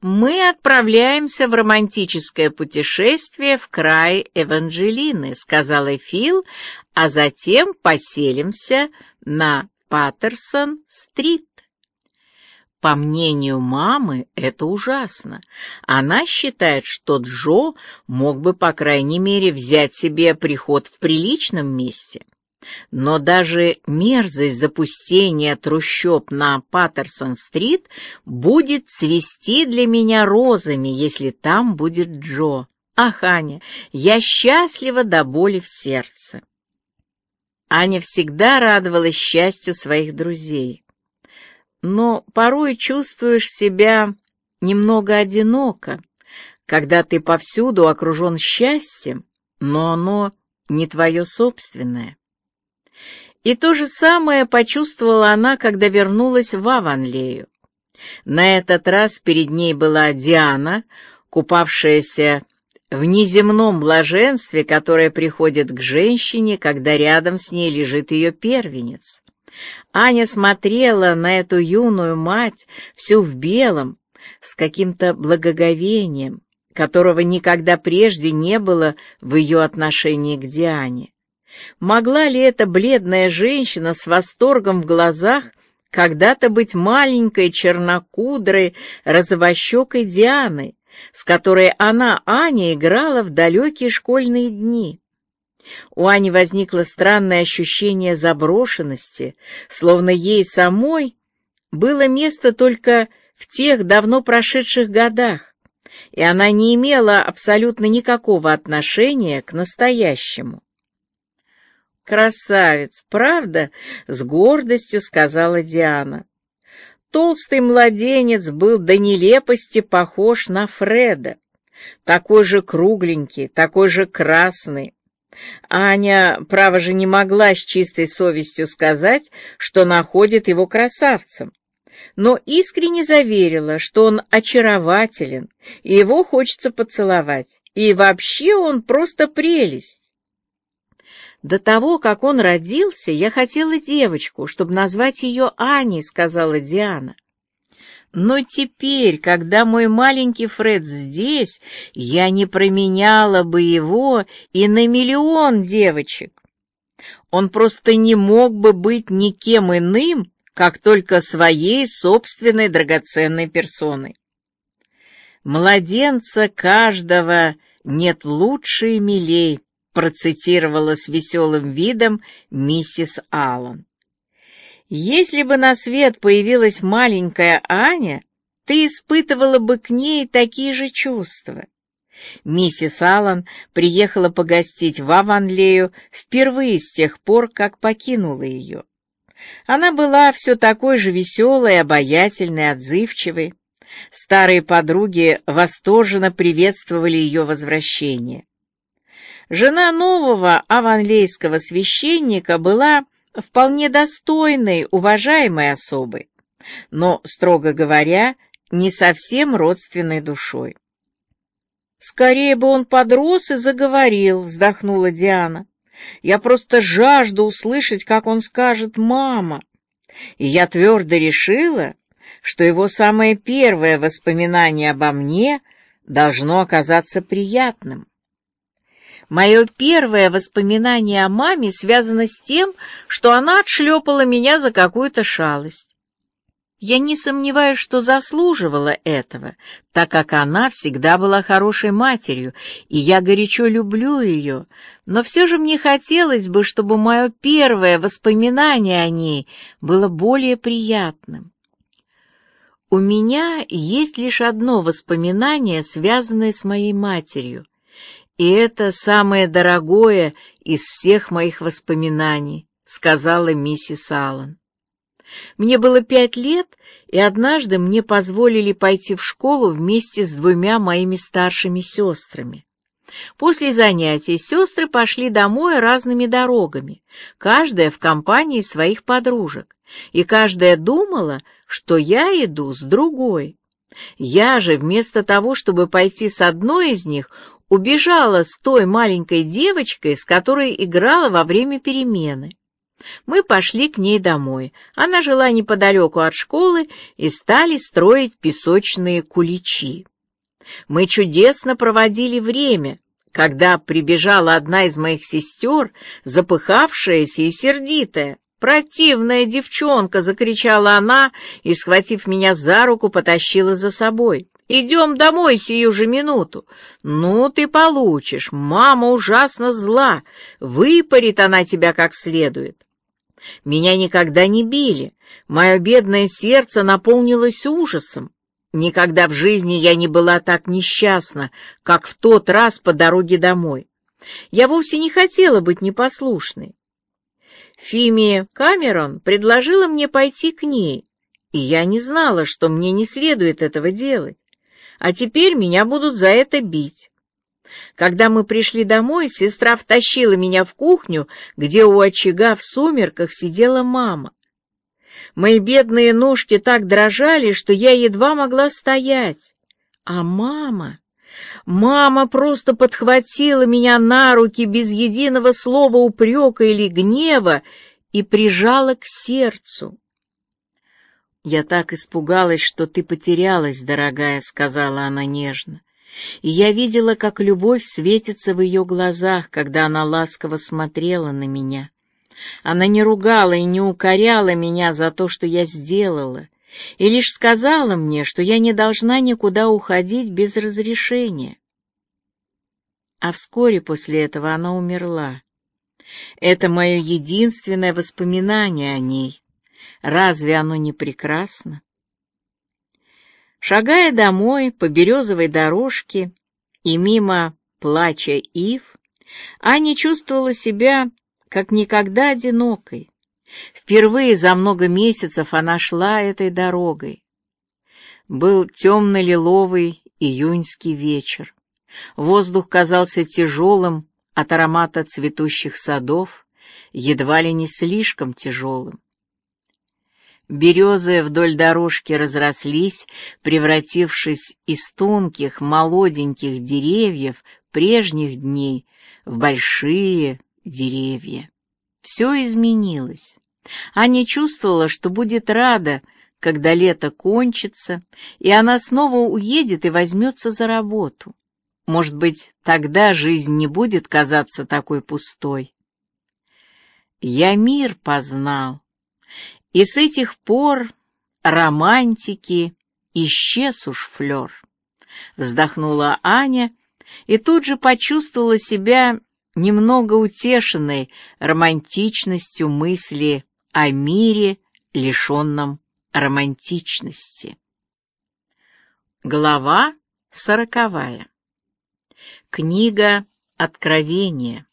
«Мы отправляемся в романтическое путешествие в край Эванжелины», — сказала Фил, «а затем поселимся на Паттерсон-стрит». По мнению мамы, это ужасно. Она считает, что Джо мог бы, по крайней мере, взять себе приход в приличном месте. Но даже мерзость запустения трущоб на Паттерсон-стрит будет цвести для меня розами, если там будет Джо. Ах, Аня, я счастлива до боли в сердце. Аня всегда радовалась счастью своих друзей. Но порой чувствуешь себя немного одиноко, когда ты повсюду окружен счастьем, но оно не твое собственное. И то же самое почувствовала она, когда вернулась в Аванлею. На этот раз перед ней была Диана, купавшаяся в неземном блаженстве, которое приходит к женщине, когда рядом с ней лежит ее первенец. Аня смотрела на эту юную мать, всю в белом, с каким-то благоговением, которого никогда прежде не было в ее отношении к Диане. Могла ли эта бледная женщина с восторгом в глазах когда-то быть маленькой чернокудрой розовощекой Дианой, с которой она, Аня, играла в далекие школьные дни? У Ани возникло странное ощущение заброшенности, словно ей самой было место только в тех давно прошедших годах, и она не имела абсолютно никакого отношения к настоящему. «Красавец, правда?» — с гордостью сказала Диана. Толстый младенец был до нелепости похож на Фреда. Такой же кругленький, такой же красный. Аня, право же, не могла с чистой совестью сказать, что находит его красавцем, но искренне заверила, что он очарователен, и его хочется поцеловать, и вообще он просто прелесть. «До того, как он родился, я хотела девочку, чтобы назвать ее Аней», — сказала Диана. «Но теперь, когда мой маленький Фред здесь, я не променяла бы его и на миллион девочек. Он просто не мог бы быть никем иным, как только своей собственной драгоценной персоной. Младенца каждого нет лучше и милей, процитировала с веселым видом миссис Аллан. «Если бы на свет появилась маленькая Аня, ты испытывала бы к ней такие же чувства». Миссис Аллан приехала погостить в Аванлею впервые с тех пор, как покинула ее. Она была все такой же веселой, обаятельной, отзывчивой. Старые подруги восторженно приветствовали ее возвращение. Жена нового аванлейского священника была вполне достойной, уважаемой особой, но, строго говоря, не совсем родственной душой. «Скорее бы он подрос и заговорил», — вздохнула Диана. «Я просто жажду услышать, как он скажет «мама». И я твердо решила, что его самое первое воспоминание обо мне должно оказаться приятным. Мое первое воспоминание о маме связано с тем, что она отшлепала меня за какую-то шалость. Я не сомневаюсь, что заслуживала этого, так как она всегда была хорошей матерью, и я горячо люблю ее, но все же мне хотелось бы, чтобы мое первое воспоминание о ней было более приятным. У меня есть лишь одно воспоминание, связанное с моей матерью, и это самое дорогое из всех моих воспоминаний, сказала миссис Аллан. Мне было пять лет, и однажды мне позволили пойти в школу вместе с двумя моими старшими сестрами. После занятий сестры пошли домой разными дорогами, каждая в компании своих подружек, и каждая думала, что я иду с другой. Я же, вместо того, чтобы пойти с одной из них, убежала с той маленькой девочкой, с которой играла во время перемены. Мы пошли к ней домой. Она жила неподалеку от школы и стали строить песочные куличи. Мы чудесно проводили время, когда прибежала одна из моих сестер, запыхавшаяся и сердитая. «Противная девчонка!» — закричала она и, схватив меня за руку, потащила за собой. «Идем домой сию же минуту!» «Ну, ты получишь! Мама ужасно зла! Выпарит она тебя как следует!» Меня никогда не били. Мое бедное сердце наполнилось ужасом. Никогда в жизни я не была так несчастна, как в тот раз по дороге домой. Я вовсе не хотела быть непослушной. Фими Камерон предложила мне пойти к ней, и я не знала, что мне не следует этого делать. А теперь меня будут за это бить. Когда мы пришли домой, сестра втащила меня в кухню, где у очага в сумерках сидела мама. Мои бедные ножки так дрожали, что я едва могла стоять. А мама... Мама просто подхватила меня на руки без единого слова упрека или гнева и прижала к сердцу. «Я так испугалась, что ты потерялась, дорогая», — сказала она нежно. И я видела, как любовь светится в ее глазах, когда она ласково смотрела на меня. Она не ругала и не укоряла меня за то, что я сделала, и лишь сказала мне, что я не должна никуда уходить без разрешения. А вскоре после этого она умерла. Это мое единственное воспоминание о ней. Разве оно не прекрасно? Шагая домой по березовой дорожке и мимо плача ив, Аня чувствовала себя как никогда одинокой. Впервые за много месяцев она шла этой дорогой. Был темно-лиловый июньский вечер. Воздух казался тяжелым от аромата цветущих садов, едва ли не слишком тяжелым. Березы вдоль дорожки разрослись, превратившись из тонких, молоденьких деревьев прежних дней в большие деревья. Все изменилось. Аня чувствовала, что будет рада, когда лето кончится, и она снова уедет и возьмется за работу. Может быть, тогда жизнь не будет казаться такой пустой. «Я мир познал», и с этих пор романтики исчез уж флер. Вздохнула Аня и тут же почувствовала себя немного утешенной романтичностью мысли о мире, лишенном романтичности. Глава сороковая. Книга Откровения.